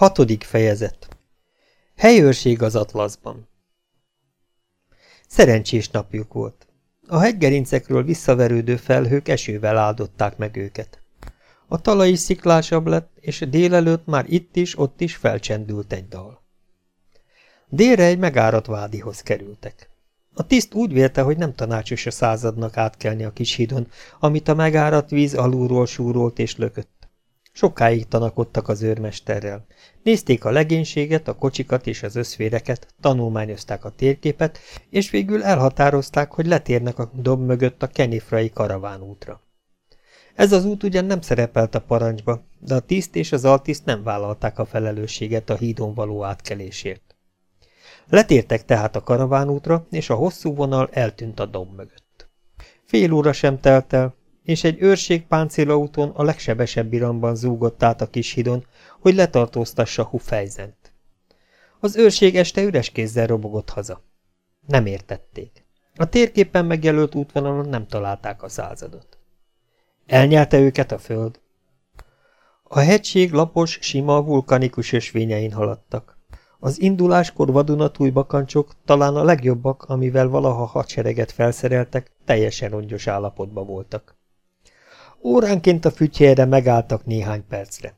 Hatodik fejezet Helyőrség az Atlaszban Szerencsés napjuk volt. A hegygerincekről visszaverődő felhők esővel áldották meg őket. A talaj is sziklásabb lett, és délelőtt már itt is, ott is felcsendült egy dal. Délre egy megárat vádihoz kerültek. A tiszt úgy vélte, hogy nem tanácsos a századnak átkelni a kis hídon, amit a megárat víz alulról súrolt és lökött. Sokáig tanakodtak az őrmesterrel. Nézték a legénységet, a kocsikat és az összféreket, tanulmányozták a térképet, és végül elhatározták, hogy letérnek a dob mögött a kenifrai karavánútra. Ez az út ugyan nem szerepelt a parancsba, de a tiszt és az altiszt nem vállalták a felelősséget a hídon való átkelésért. Letértek tehát a karavánútra, és a hosszú vonal eltűnt a domb mögött. Fél óra sem telt el, és egy őrség páncélautón a legsebesebb iramban zúgott át a kis hidon, hogy letartóztassa Hufejzent. Az őrség este üres kézzel robogott haza. Nem értették. A térképen megjelölt útvonalon nem találták a századot. Elnyelte őket a föld. A hegység lapos, sima, vulkanikus ösvényein haladtak. Az induláskor vadunatúj bakancsok talán a legjobbak, amivel valaha hadsereget felszereltek, teljesen rongyos állapotban voltak. Óránként a fütyére megálltak néhány percre.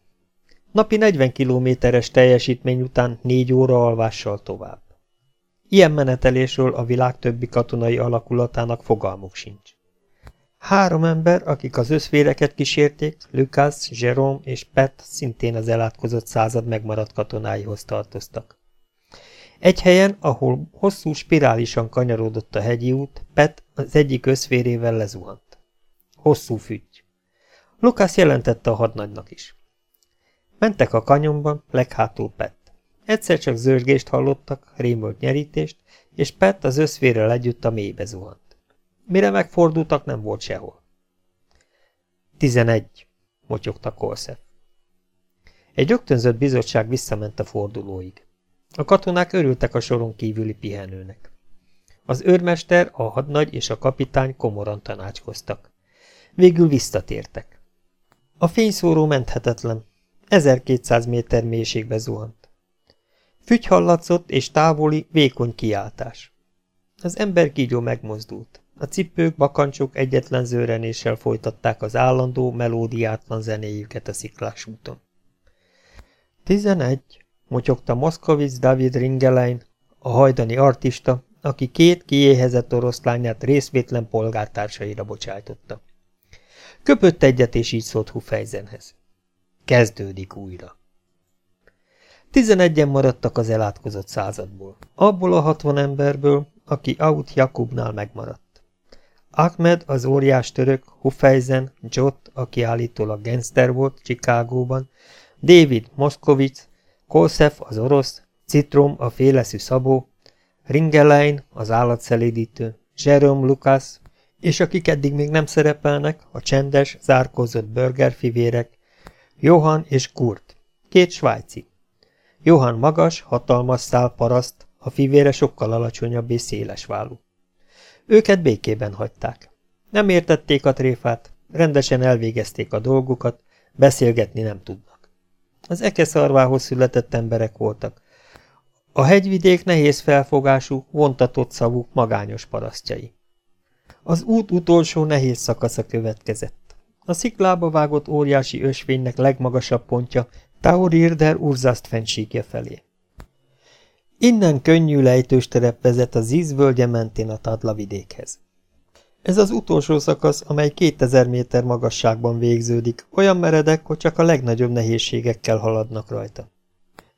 Napi 40 kilométeres teljesítmény után négy óra alvással tovább. Ilyen menetelésről a világ többi katonai alakulatának fogalmuk sincs. Három ember, akik az összvéreket kísérték, Lucas, Jerome és Pet szintén az elátkozott század megmaradt katonáihoz tartoztak. Egy helyen, ahol hosszú spirálisan kanyarodott a hegyi út, Pet az egyik összvérével lezuhant. Hosszú fügy. Lukász jelentette a hadnagynak is. Mentek a kanyomban, leghátul Pett. Egyszer csak zörgést hallottak, rémült nyerítést, és Pett az összvérrel együtt a mélybe zuhant. Mire megfordultak, nem volt sehol. Tizenegy, motyogta Kolszef. Egy rögtönzött bizottság visszament a fordulóig. A katonák örültek a soron kívüli pihenőnek. Az őrmester, a hadnagy és a kapitány komoran tanácskoztak. Végül visszatértek. A fényszóró menthetetlen. 1200 méter mélységbe zuhant. Fügy hallatszott és távoli, vékony kiáltás. Az ember kígyó megmozdult. A cipők, bakancsok egyetlen zőrenéssel folytatták az állandó, melódiátlan zenéjüket a sziklás úton. Tizenegy, motyogta Moszkovic David Ringelein, a hajdani artista, aki két kiéhezett oroszlányát részvétlen polgártársaira bocsájtotta. Köpött egyet, és így szólt Hufejzenhez. Kezdődik újra. Tizenegyen maradtak az elátkozott századból. Abból a hatvan emberből, aki Aut Jakubnál megmaradt. Ahmed, az óriás török, Hufejzen, Jot, aki állítólag gangster volt Chicagóban, David Moszkovic, Kolszef, az orosz, Citrom, a féleszű szabó, Ringelein, az állatszelídítő, Jerome Lucas, és akik eddig még nem szerepelnek, a csendes, zárkózott burgerfivérek, Johan és Kurt, két svájci. Johan magas, hatalmas szál paraszt, a fivére sokkal alacsonyabb és széles vállú. Őket békében hagyták. Nem értették a tréfát, rendesen elvégezték a dolgukat, beszélgetni nem tudnak. Az ekeszarvához született emberek voltak. A hegyvidék nehéz felfogású, vontatott szavú, magányos parasztjai. Az út utolsó nehéz szakasza következett. A sziklába vágott óriási ösvénynek legmagasabb pontja Taurirder Urzast fennsíkje felé. Innen könnyű lejtős terep vezet a Zízvölgye mentén a Tadla vidékhez. Ez az utolsó szakasz, amely 2000 méter magasságban végződik, olyan meredek, hogy csak a legnagyobb nehézségekkel haladnak rajta.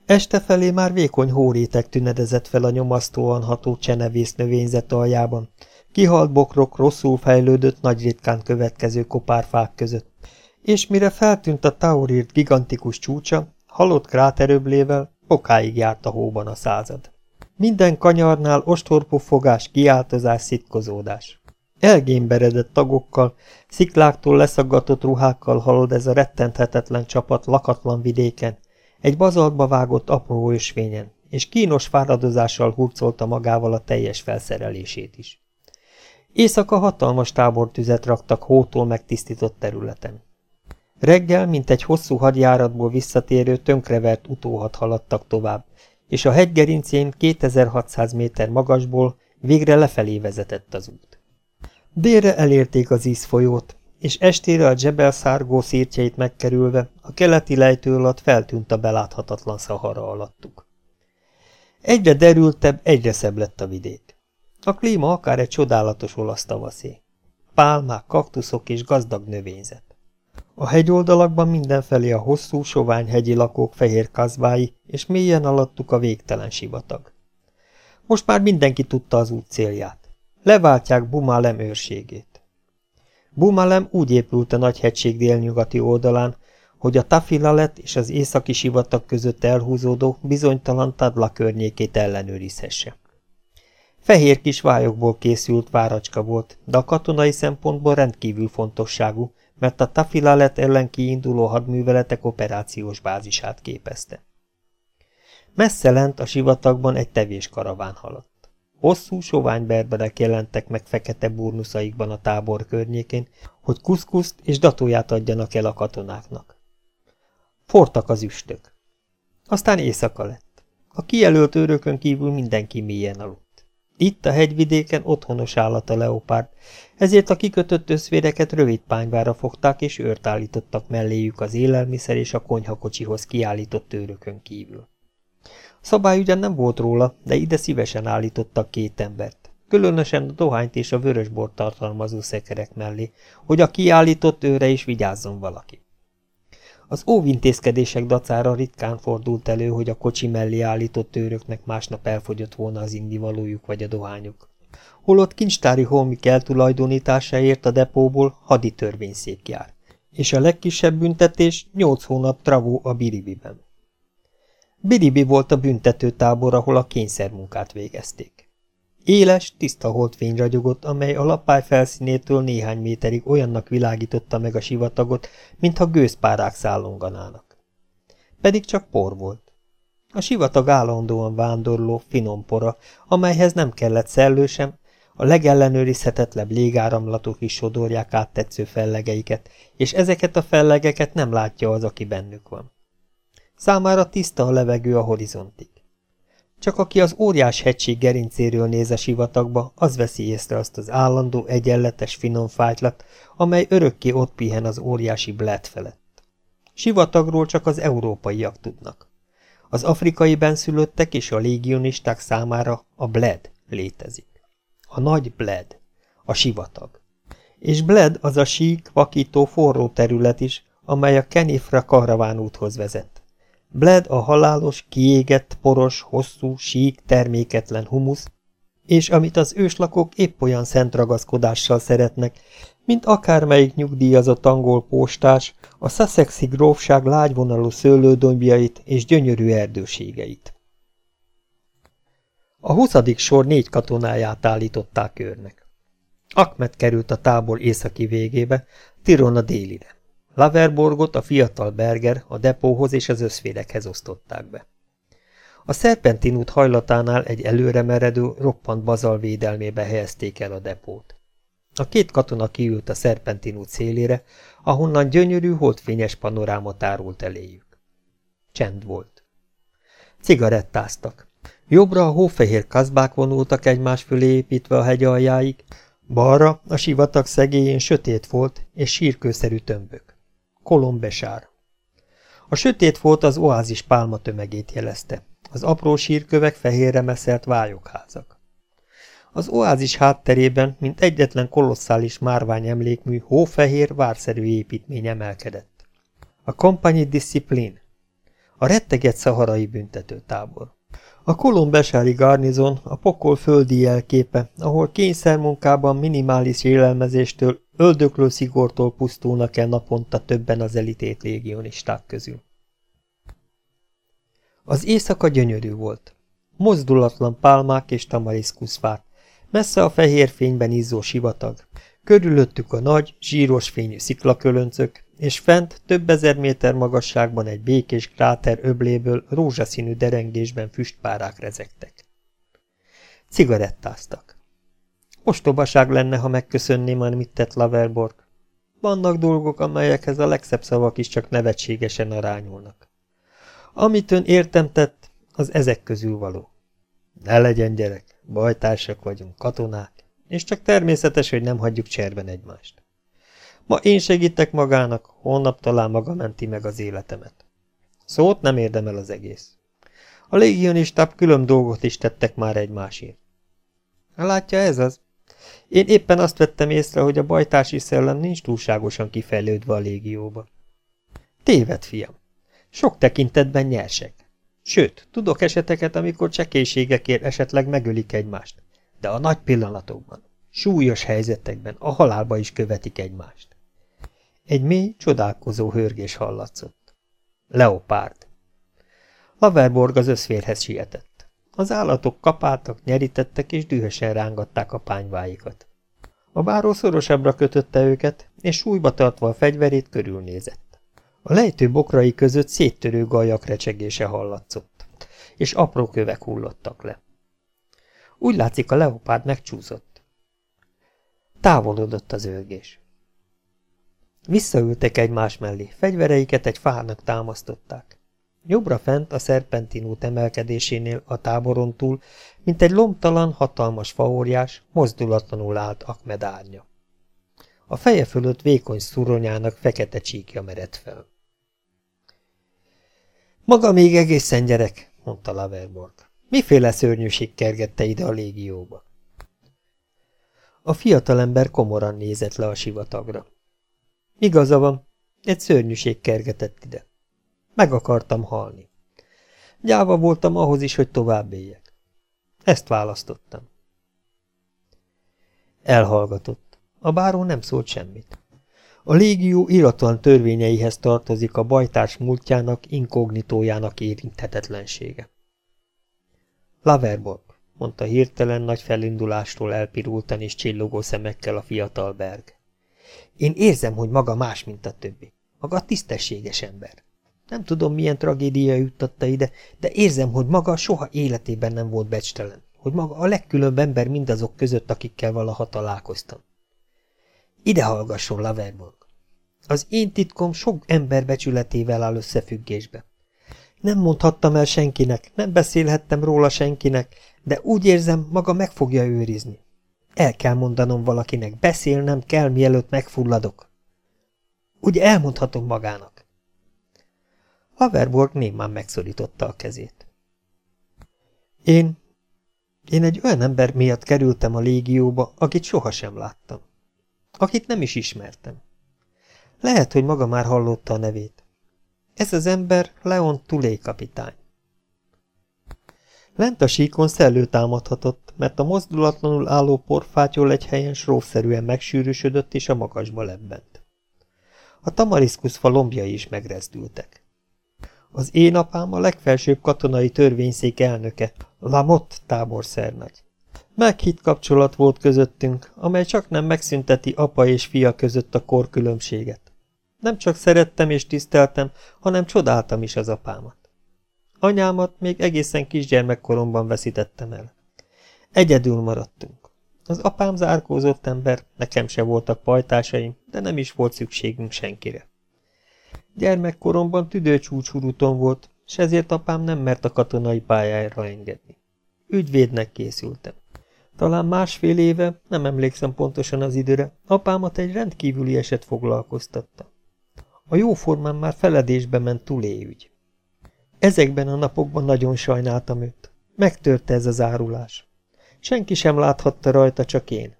Este felé már vékony hórétek tünedezett fel a nyomasztóan ható csenevész növényzet aljában, Kihalt bokrok rosszul fejlődött, nagy ritkán következő kopárfák között, és mire feltűnt a Taurirt gigantikus csúcsa, halott kráteröblével, okáig járt a hóban a század. Minden kanyarnál ostorpufogás, kiáltozás, szitkozódás. Elgémberedett tagokkal, szikláktól leszaggatott ruhákkal halad ez a rettenthetetlen csapat lakatlan vidéken, egy bazaltba vágott apró ösvényen, és kínos fáradozással hurcolta magával a teljes felszerelését is. Éjszaka hatalmas tábortüzet raktak hótól megtisztított területen. Reggel, mint egy hosszú hadjáratból visszatérő tönkrevert utóhat haladtak tovább, és a hegygerincén 2600 méter magasból végre lefelé vezetett az út. Délre elérték az ízfolyót, és estére a Jebel szárgó szírtjeit megkerülve a keleti lejtő alatt feltűnt a beláthatatlan szahara alattuk. Egyre derültebb, egyre szebb lett a vidék. A klíma akár egy csodálatos olasz tavaszé. Pálmák, kaktuszok és gazdag növényzet. A hegyoldalakban mindenfelé a hosszú, sovány hegyi lakók fehér kazbái, és mélyen alattuk a végtelen sivatag. Most már mindenki tudta az út célját. Leváltják Bumalem őrségét. Bumalem úgy épült a nagy délnyugati oldalán, hogy a Tafilalet és az északi sivatag között elhúzódó bizonytalan Tadla környékét ellenőrizhesse. Fehér kis vályokból készült váracska volt, de a katonai szempontból rendkívül fontosságú, mert a Tafilalet ellen kiinduló hadműveletek operációs bázisát képezte. Messze lent a sivatagban egy tevés karaván haladt. Hosszú, sovány berberek jelentek meg fekete burnuszaikban a tábor környékén, hogy kuszkuszt és datóját adjanak el a katonáknak. Fortak az üstök. Aztán éjszaka lett. A kijelölt őrökön kívül mindenki mélyen aludt. Itt a hegyvidéken otthonos állat a leopárd, ezért a kikötött összvéreket rövid pányvára fogták és őrt állítottak melléjük az élelmiszer és a konyhakocsihoz kiállított őrökön kívül. Szabály ugyan nem volt róla, de ide szívesen állítottak két embert, különösen a dohányt és a vörösbort tartalmazó szekerek mellé, hogy a kiállított őre is vigyázzon valaki. Az óvintézkedések dacára ritkán fordult elő, hogy a kocsi mellé állított őröknek másnap elfogyott volna az indivalójuk vagy a dohányuk. Holott kincstári holmik eltulajdonításáért a depóból hadi törvényszék jár, és a legkisebb büntetés nyolc hónap travó a biribiben. Biribi volt a büntetőtábor, ahol a kényszermunkát végezték. Éles, tiszta holdfény ragyogott, amely a lappály felszínétől néhány méterig olyannak világította meg a sivatagot, mintha gőzpárák szállonganának. Pedig csak por volt. A sivatag állandóan vándorló, finom pora, amelyhez nem kellett szellő sem, a legellenőrizhetetlebb légáramlatok is sodorják áttetsző fellegeiket, és ezeket a fellegeket nem látja az, aki bennük van. Számára tiszta a levegő a horizontig. Csak aki az óriás hegység gerincéről néz a sivatagba, az veszi észre azt az állandó, egyenletes, finom fájtlat, amely örökké ott pihen az óriási bled felett. Sivatagról csak az európaiak tudnak. Az afrikai benszülöttek és a légionisták számára a bled létezik. A nagy bled, a sivatag. És bled az a sík, vakító, forró terület is, amely a Kenifra karavánúthoz vezet. Bled a halálos, kiégett, poros, hosszú, sík, terméketlen humusz, és amit az őslakók épp olyan szent ragaszkodással szeretnek, mint akármelyik nyugdíjazott angol postás, a Sussexi grófság lágyvonalú szőlődombjait és gyönyörű erdőségeit. A huszadik sor négy katonáját állították őrnek. Akmet került a tábor északi végébe, Tirona délire. Laverborgot a fiatal Berger a depóhoz és az összférekhez osztották be. A Serpentin út hajlatánál egy előre meredő, roppant bazal védelmébe helyezték el a depót. A két katona kiült a Serpentin út szélére, ahonnan gyönyörű, holdfényes panoráma tárult eléjük. Csend volt. Cigarettáztak. Jobbra a hófehér kazbák vonultak egymás fölé építve a hegy aljáig, balra a sivatag szegélyén sötét volt és sírkőszerű tömbök. Kolombesár. A sötét volt az oázis pálma tömegét jelezte. Az apró sírkövek fehérre meszelt vályokházak. Az oázis hátterében, mint egyetlen kolosszális márvány emlékmű, hófehér, várszerű építmény emelkedett. A Compagnie Discipline. A retteget szaharai büntetőtábor. A kolombesári garnizon a pokol földi jelképe, ahol kényszermunkában minimális élelmezéstől, öldöklő szigortól pusztulnak el naponta többen az elitét légionisták közül. Az éjszaka gyönyörű volt. Mozdulatlan pálmák és tamariszkuszfák, messze a fehér fényben izzó sivatag, körülöttük a nagy, zsíros fényű sziklakölöncök, és fent több ezer méter magasságban egy békés kráter öbléből rózsaszínű derengésben füstpárák rezegtek. Cigarettáztak. Ostobaság lenne, ha megköszönném, amit tett Laverborg. Vannak dolgok, amelyekhez a legszebb szavak is csak nevetségesen arányulnak. Amit ön értem tett, az ezek közül való. Ne legyen gyerek, bajtársak vagyunk, katonák, és csak természetes, hogy nem hagyjuk cserben egymást. Ma én segítek magának, holnap talán maga menti meg az életemet. Szót nem érdemel az egész. A légionisták külön dolgot is tettek már egymásért. Látja, ez az. Én éppen azt vettem észre, hogy a bajtási szellem nincs túlságosan kifejlődve a légióba. Téved, fiam. Sok tekintetben nyersek. Sőt, tudok eseteket, amikor csekélységekért esetleg megölik egymást. De a nagy pillanatokban, súlyos helyzetekben a halálba is követik egymást. Egy mély, csodálkozó hörgés hallatszott. Leopárd. Laverborg az összférhez sietett. Az állatok kapáltak, nyerítettek és dühösen rángatták a pányváikat. A báró szorosabbra kötötte őket, és súlyba tartva a fegyverét körülnézett. A lejtő bokrai között széttörő gajak recsegése hallatszott, és apró kövek hullottak le. Úgy látszik, a leopárd megcsúszott. Távolodott az őrgés. Visszaültek egymás mellé, fegyvereiket egy fának támasztották. Jobbra fent a szerpentinút emelkedésénél a táboron túl, mint egy lomtalan, hatalmas faóriás, mozdulatlanul állt Akmed árnya. A feje fölött vékony szuronyának fekete csíkja mered fel. Maga még egészen gyerek, mondta Laverborg. Miféle szörnyűség kergette ide a légióba? A fiatalember komoran nézett le a sivatagra. Igaza van, egy szörnyűség kergetett ide. Meg akartam halni. Gyáva voltam ahhoz is, hogy tovább éljek. Ezt választottam. Elhallgatott. A báró nem szólt semmit. A légió iratlan törvényeihez tartozik a bajtárs múltjának, inkognitójának érinthetetlensége. Laverborg, mondta hirtelen nagy felindulástól elpirultan és csillogó szemekkel a fiatal Berg. Én érzem, hogy maga más, mint a többi. Maga tisztességes ember. Nem tudom, milyen tragédia juttatta ide, de érzem, hogy maga soha életében nem volt becstelen, hogy maga a legkülönbb ember mindazok között, akikkel valaha találkoztam. Ide hallgasson, Laverborg. Az én titkom sok ember becsületével áll összefüggésbe. Nem mondhattam el senkinek, nem beszélhettem róla senkinek, de úgy érzem, maga meg fogja őrizni. El kell mondanom valakinek, beszélnem kell, mielőtt megfulladok. Ugye elmondhatom magának. Haverborg némán megszorította a kezét. Én... Én egy olyan ember miatt kerültem a légióba, akit sohasem láttam. Akit nem is ismertem. Lehet, hogy maga már hallotta a nevét. Ez az ember Leon Tulé kapitány. Lent a síkon szellő támadhatott, mert a mozdulatlanul álló porfátyol egy helyen srófszerűen megsűrűsödött és a magasba lebbent. A tamariszkuszfa lombjai is megrezdültek. Az én apám a legfelsőbb katonai törvényszék elnöke, Lamott táborszernagy. Meghitt kapcsolat volt közöttünk, amely csak nem megszünteti apa és fia között a korkülönbséget. Nem csak szerettem és tiszteltem, hanem csodáltam is az apámat. Anyámat még egészen kisgyermekkoromban veszítettem el. Egyedül maradtunk. Az apám zárkózott ember, nekem se voltak pajtásaim, de nem is volt szükségünk senkire. Gyermekkoromban tüdőcsúcsuruton volt, s ezért apám nem mert a katonai pályára engedni. Ügyvédnek készültem. Talán másfél éve, nem emlékszem pontosan az időre, apámat egy rendkívüli eset foglalkoztatta. A jóformán már feledésbe ment túléügy. Ezekben a napokban nagyon sajnáltam őt. Megtörte ez az árulás. Senki sem láthatta rajta, csak én.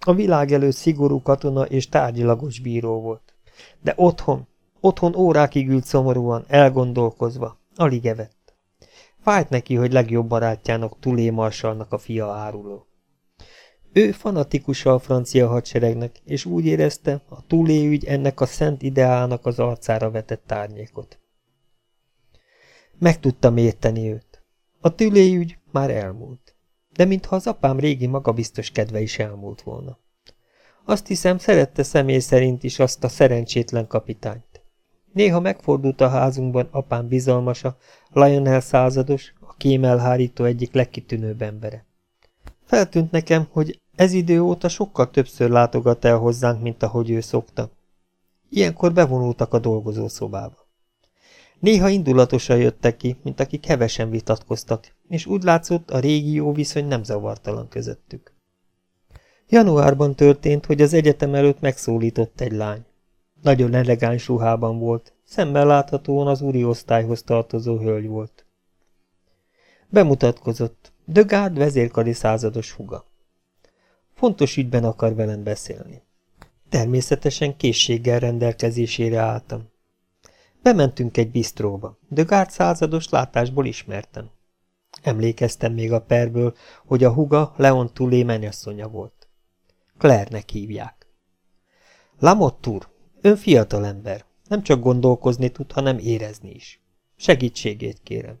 A világ előtt szigorú katona és tárgyilagos bíró volt. De otthon, otthon órákig ült szomorúan, elgondolkozva, alig evett. Fájt neki, hogy legjobb barátjának Tulé Marsalnak a fia áruló. Ő fanatikusa a francia hadseregnek, és úgy érezte, a túléügy ennek a szent ideának az arcára vetett árnyékot. Meg tudtam érteni őt. A túléügy már elmúlt, de mintha az apám régi magabiztos kedve is elmúlt volna. Azt hiszem, szerette személy szerint is azt a szerencsétlen kapitányt. Néha megfordult a házunkban apám bizalmasa, Lionel százados, a kémelhárító egyik legkitűnőbb embere. Feltűnt nekem, hogy ez idő óta sokkal többször látogat el hozzánk, mint ahogy ő szokta, Ilyenkor bevonultak a dolgozószobába. Néha indulatosan jöttek ki, mint akik hevesen vitatkoztak, és úgy látszott, a régi jó viszony nem zavartalan közöttük. Januárban történt, hogy az egyetem előtt megszólított egy lány. Nagyon elegáns ruhában volt, szemmel láthatóan az úri osztályhoz tartozó hölgy volt. Bemutatkozott, de Gárd vezérkari százados huga. Fontos ügyben akar velem beszélni. Természetesen készséggel rendelkezésére álltam. Bementünk egy bisztróba, de Gárd százados látásból ismertem. Emlékeztem még a perből, hogy a huga Leon Tulé menyasszonya volt. Claire-nek hívják. Lamottur, ön fiatal ember, nem csak gondolkozni tud, hanem érezni is. Segítségét kérem.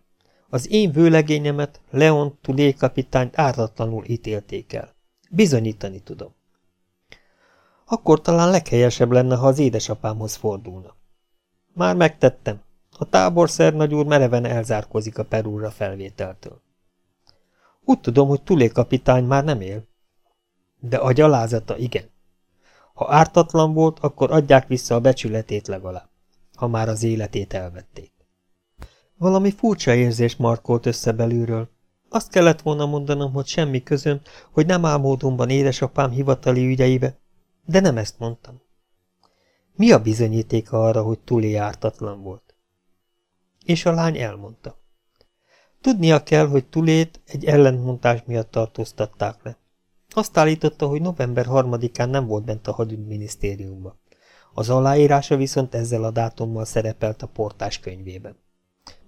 Az én vőlegényemet, Leon Tulé kapitányt ártatlanul ítélték el. Bizonyítani tudom. Akkor talán leghelyesebb lenne, ha az édesapámhoz fordulna. Már megtettem. A táborszer nagyúr mereven elzárkozik a Perúra felvételtől. Úgy tudom, hogy Tulé kapitány már nem él. De a gyalázata igen. Ha ártatlan volt, akkor adják vissza a becsületét legalább, ha már az életét elvették. Valami furcsa érzés markolt össze belülről. Azt kellett volna mondanom, hogy semmi közöm, hogy nem álmódomban édesapám hivatali ügyeibe, de nem ezt mondtam. Mi a bizonyítéka arra, hogy Tulé ártatlan volt? És a lány elmondta. Tudnia kell, hogy Tulét egy ellentmondás miatt tartóztatták le. Azt állította, hogy november harmadikán nem volt bent a hadügyminisztériumban. Az aláírása viszont ezzel a dátummal szerepelt a portás könyvében.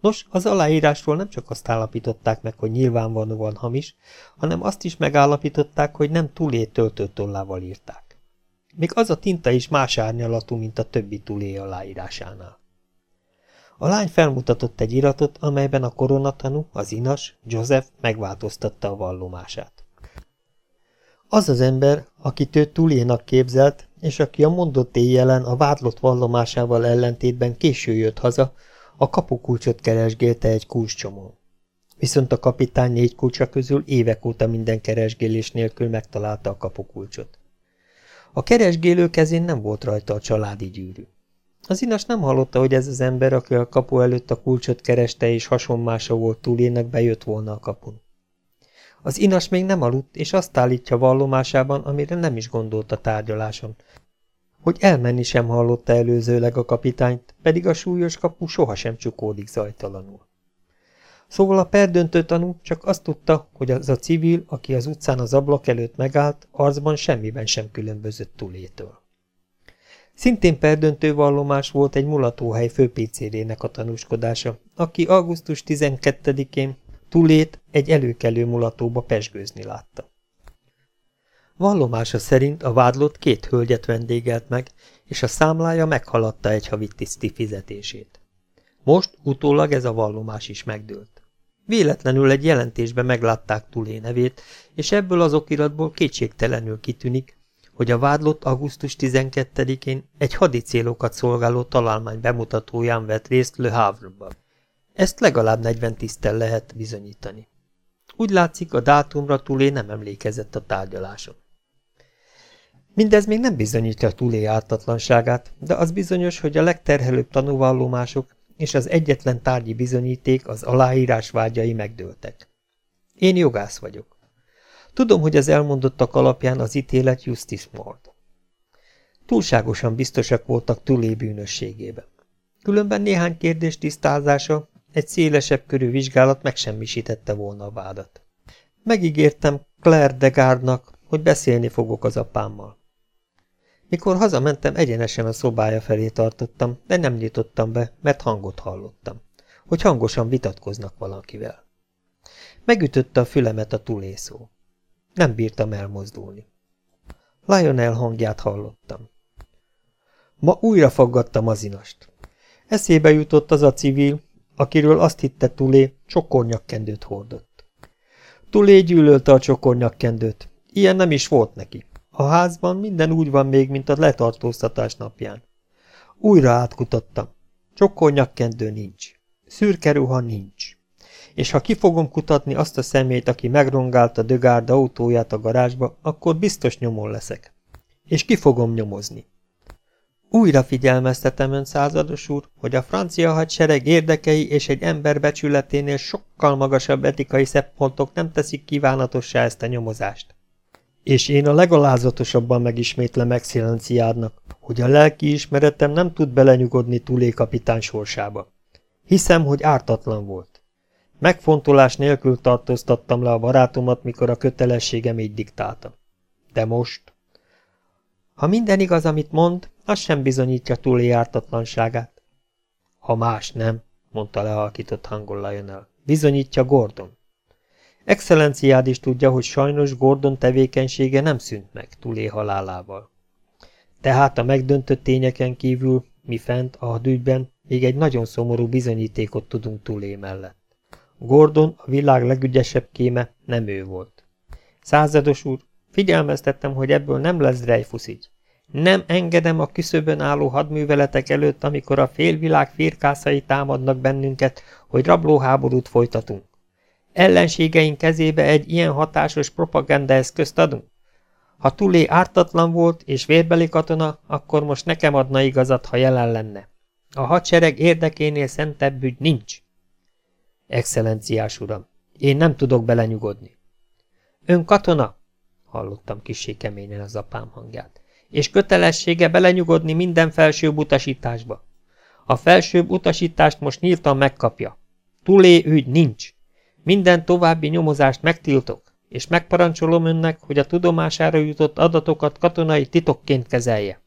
Nos, az aláírásról nem csak azt állapították meg, hogy nyilvánvalóan hamis, hanem azt is megállapították, hogy nem túlé töltőtollával írták. Még az a tinta is más árnyalatú, mint a többi túlé aláírásánál. A lány felmutatott egy iratot, amelyben a koronatanú, az inas, Joseph megváltoztatta a vallomását. Az az ember, akit ő túlénak képzelt, és aki a mondott éjjelen a vádlott vallomásával ellentétben késő jött haza, a kapukulcsot keresgélte egy kulcscsomón. Viszont a kapitány négy kulcsa közül évek óta minden keresgélés nélkül megtalálta a kapukulcsot. A keresgélő kezén nem volt rajta a családi gyűrű. Az inas nem hallotta, hogy ez az ember, aki a kapu előtt a kulcsot kereste és hasonmása volt túlének, bejött volna a kapun. Az inas még nem aludt, és azt állítja vallomásában, amire nem is gondolt a tárgyaláson. Hogy elmenni sem hallotta előzőleg a kapitányt, pedig a súlyos kapu sohasem csukódik zajtalanul. Szóval a perdöntő tanú csak azt tudta, hogy az a civil, aki az utcán az ablak előtt megállt, arcban semmiben sem különbözött túlétől. Szintén perdöntő vallomás volt egy mulatóhely főpécérének a tanúskodása, aki augusztus 12-én Tulét egy előkelő mulatóba pesgőzni látta. Vallomása szerint a vádlott két hölgyet vendégelt meg, és a számlája meghaladta egy havi tiszti fizetését. Most utólag ez a vallomás is megdőlt. Véletlenül egy jelentésben meglátták Tulé nevét, és ebből az okiratból kétségtelenül kitűnik, hogy a vádlott augusztus 12-én egy hadicélokat szolgáló találmány bemutatóján vett részt Le Havre-ban. Ezt legalább 40 tisztel lehet bizonyítani. Úgy látszik, a dátumra Tulé nem emlékezett a tárgyaláson. Mindez még nem bizonyítja Tulé ártatlanságát, de az bizonyos, hogy a legterhelőbb tanúvallomások és az egyetlen tárgyi bizonyíték az aláírás vágyai megdőltek. Én jogász vagyok. Tudom, hogy az elmondottak alapján az ítélet justice mord. Túlságosan biztosak voltak Tulé bűnösségében. Különben néhány kérdés tisztázása egy szélesebb körű vizsgálat megsemmisítette volna a vádat. Megígértem Claire de Gardnak, hogy beszélni fogok az apámmal. Mikor hazamentem, egyenesen a szobája felé tartottam, de nem nyitottam be, mert hangot hallottam, hogy hangosan vitatkoznak valakivel. Megütötte a fülemet a tulészó. Nem bírtam elmozdulni. Lionel hangját hallottam. Ma újra faggattam az inast. Eszébe jutott az a civil, akiről azt hitte Tulé, csokornyakkendőt hordott. Tulé gyűlölte a csokornyakkendőt. Ilyen nem is volt neki. A házban minden úgy van még, mint a letartóztatás napján. Újra átkutattam. Csokornyakkendő nincs. Szürke ruha nincs. És ha ki fogom kutatni azt a szemét, aki megrongálta Dögárd autóját a garázsba, akkor biztos nyomon leszek. És ki fogom nyomozni. Újra figyelmeztetem ön, százados úr, hogy a francia hadsereg érdekei és egy ember becsületénél sokkal magasabb etikai szempontok nem teszik kívánatossá ezt a nyomozást. És én a legalázatosabban megismétlem excellenciádnak, hogy a lelki ismeretem nem tud belenyugodni Tulé kapitán sorsába. Hiszem, hogy ártatlan volt. Megfontolás nélkül tartóztattam le a barátomat, mikor a kötelességem így diktálta. De most... Ha minden igaz, amit mond, az sem bizonyítja Tulé ártatlanságát. Ha más nem, mondta lehalkított hangon Lionel. Bizonyítja Gordon. Excellenciád is tudja, hogy sajnos Gordon tevékenysége nem szűnt meg Tulé halálával. Tehát a megdöntött tényeken kívül mi fent a hadügyben még egy nagyon szomorú bizonyítékot tudunk Tulé mellett. Gordon, a világ legügyesebb kéme, nem ő volt. Százados úr, figyelmeztettem, hogy ebből nem lesz Dreyfus így. Nem engedem a küszöbön álló hadműveletek előtt, amikor a félvilág firkászai támadnak bennünket, hogy rablóháborút folytatunk. Ellenségeink kezébe egy ilyen hatásos propagandaeszközt adunk? Ha Tulé ártatlan volt és vérbeli katona, akkor most nekem adna igazat, ha jelen lenne. A hadsereg érdekénél szentebb ügy nincs. Excellenciás uram, én nem tudok belenyugodni. Ön katona? Hallottam kissé keményen az apám hangját. És kötelessége belenyugodni minden felsőbb utasításba. A felsőbb utasítást most nyíltan megkapja. Tulé ügy nincs. Minden további nyomozást megtiltok, és megparancsolom önnek, hogy a tudomására jutott adatokat katonai titokként kezelje.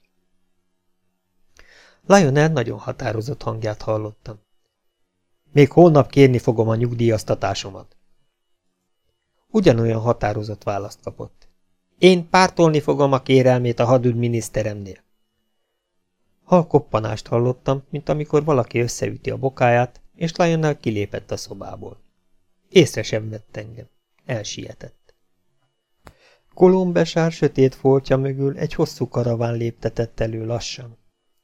Lionel nagyon határozott hangját hallottam. Még holnap kérni fogom a nyugdíjaztatásomat. Ugyanolyan határozott választ kapott. Én pártolni fogom a kérelmét a hadügyminiszteremnél. Halkoppanást hallottam, mint amikor valaki összeüti a bokáját, és Lionel kilépett a szobából. Észre sem vett engem. Elsietett. Kolombesár sötét foltja mögül egy hosszú karaván léptetett elő lassan.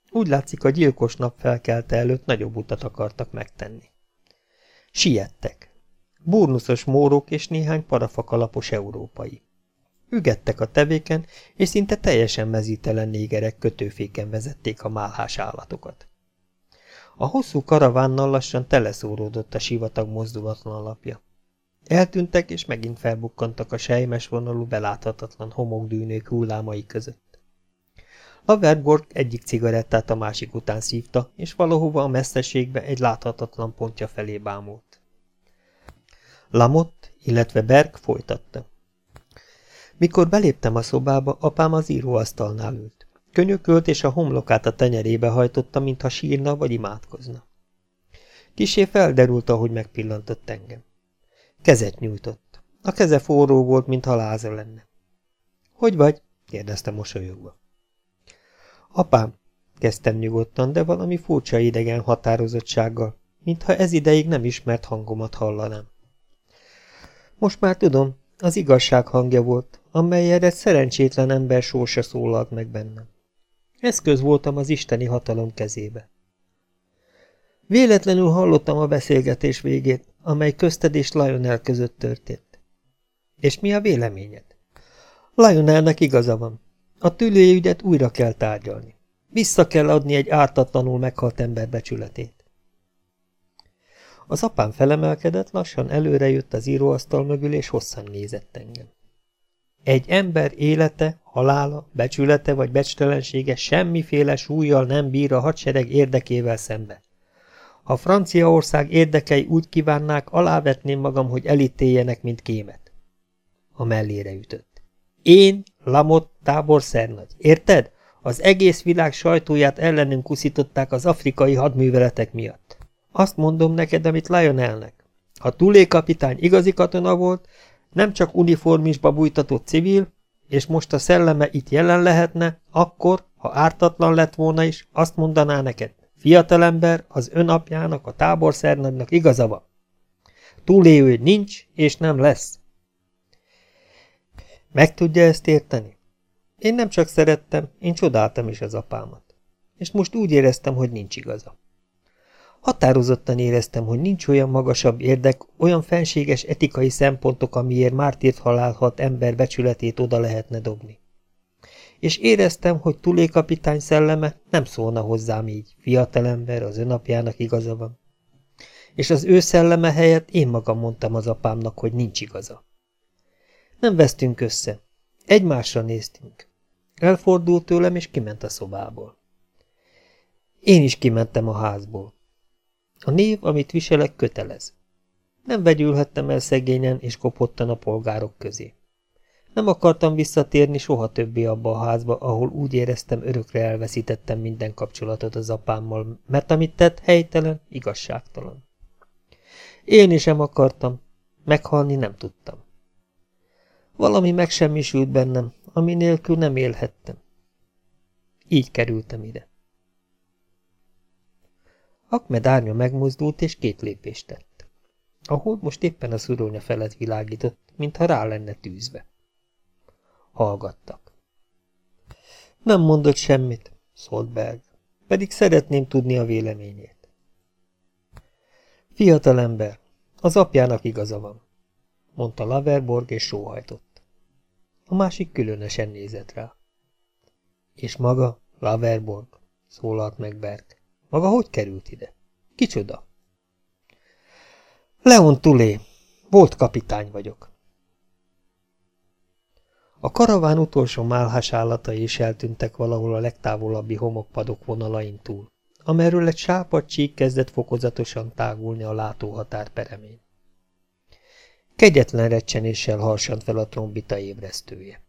Úgy látszik, a gyilkos nap felkelte előtt nagyobb utat akartak megtenni. Siettek. Burnuszos mórok és néhány parafakalapos európai. Ügettek a tevéken, és szinte teljesen mezítelen négerek kötőféken vezették a málhás állatokat. A hosszú karavánnal lassan teleszóródott a sivatag mozdulatlan lapja. Eltűntek, és megint felbukkantak a sejmes vonalú beláthatatlan homokdűnők hullámai között. Laverborg egyik cigarettát a másik után szívta, és valahova a messzeségbe egy láthatatlan pontja felé bámult. Lamott, illetve Berg folytatta. Mikor beléptem a szobába, apám az íróasztalnál ült. Könyökölt, és a homlokát a tenyerébe hajtotta, mintha sírna vagy imádkozna. Kisé felderült, ahogy megpillantott engem. Kezet nyújtott. A keze forró volt, mintha láza lenne. – Hogy vagy? – kérdezte mosolyogva. – Apám – kezdtem nyugodtan, de valami furcsa idegen határozottsággal, mintha ez ideig nem ismert hangomat hallanám. Most már tudom, az igazság hangja volt, amelyre egy szerencsétlen ember sorsa szólalt meg bennem. Eszköz voltam az isteni hatalom kezébe. Véletlenül hallottam a beszélgetés végét, amely közted és Lionel között történt. És mi a véleményed? Lionelnek igaza van. A tülőügyet újra kell tárgyalni. Vissza kell adni egy ártatlanul meghalt ember becsületét. Az apám felemelkedett, lassan előre jött az íróasztal mögül, és hosszan nézett engem. Egy ember élete, halála, becsülete vagy becstelensége semmiféle súlyjal nem bír a hadsereg érdekével szembe. Ha Franciaország érdekei úgy kívánnák, alávetném magam, hogy elítéljenek, mint kémet. A mellére ütött. Én, Lamott, táborszernagy. Érted? Az egész világ sajtóját ellenünk kuszították az afrikai hadműveletek miatt. Azt mondom neked, amit Lionelnek. Ha Tulé kapitány igazi katona volt, nem csak uniformisba bújtatott civil, és most a szelleme itt jelen lehetne, akkor, ha ártatlan lett volna is, azt mondaná neked, fiatalember, az ön apjának, a táborszernagynak igaza van. Túléő nincs, és nem lesz. Meg tudja ezt érteni? Én nem csak szerettem, én csodáltam is az apámat. És most úgy éreztem, hogy nincs igaza. Határozottan éreztem, hogy nincs olyan magasabb érdek, olyan fenséges etikai szempontok, amiért mártírt halálhat ember becsületét oda lehetne dobni. és éreztem, hogy Tulé kapitány szelleme nem szólna hozzám így, fiatalember, az önapjának igaza van. És az ő szelleme helyett én magam mondtam az apámnak, hogy nincs igaza. Nem vesztünk össze. Egymásra néztünk. Elfordult tőlem, és kiment a szobából. Én is kimentem a házból. A név, amit viselek, kötelez. Nem vegyülhettem el szegényen és kopottan a polgárok közé. Nem akartam visszatérni soha többé abba a házba, ahol úgy éreztem, örökre elveszítettem minden kapcsolatot az apámmal, mert amit tett, helytelen, igazságtalan. Élni sem akartam, meghalni nem tudtam. Valami megsemmisült bennem, ami nélkül nem élhettem. Így kerültem ide. Akmed árnya megmozdult, és két lépést tett. A hold most éppen a szurónya felett világított, mintha rá lenne tűzve. Hallgattak. Nem mondott semmit, szólt Berg, pedig szeretném tudni a véleményét. Fiatalember, az apjának igaza van, mondta Laverborg, és sóhajtott. A másik különösen nézett rá. És maga, Laverborg, szólalt meg Berg. Maga hogy került ide? Kicsoda? Leon Tulé, volt kapitány vagyok. A karaván utolsó málhás állatai is eltűntek valahol a legtávolabbi homokpadok vonalain túl, amerről egy sápad csík kezdett fokozatosan tágulni a látóhatár peremén. Kegyetlen recsenéssel harsant fel a trombita ébresztője.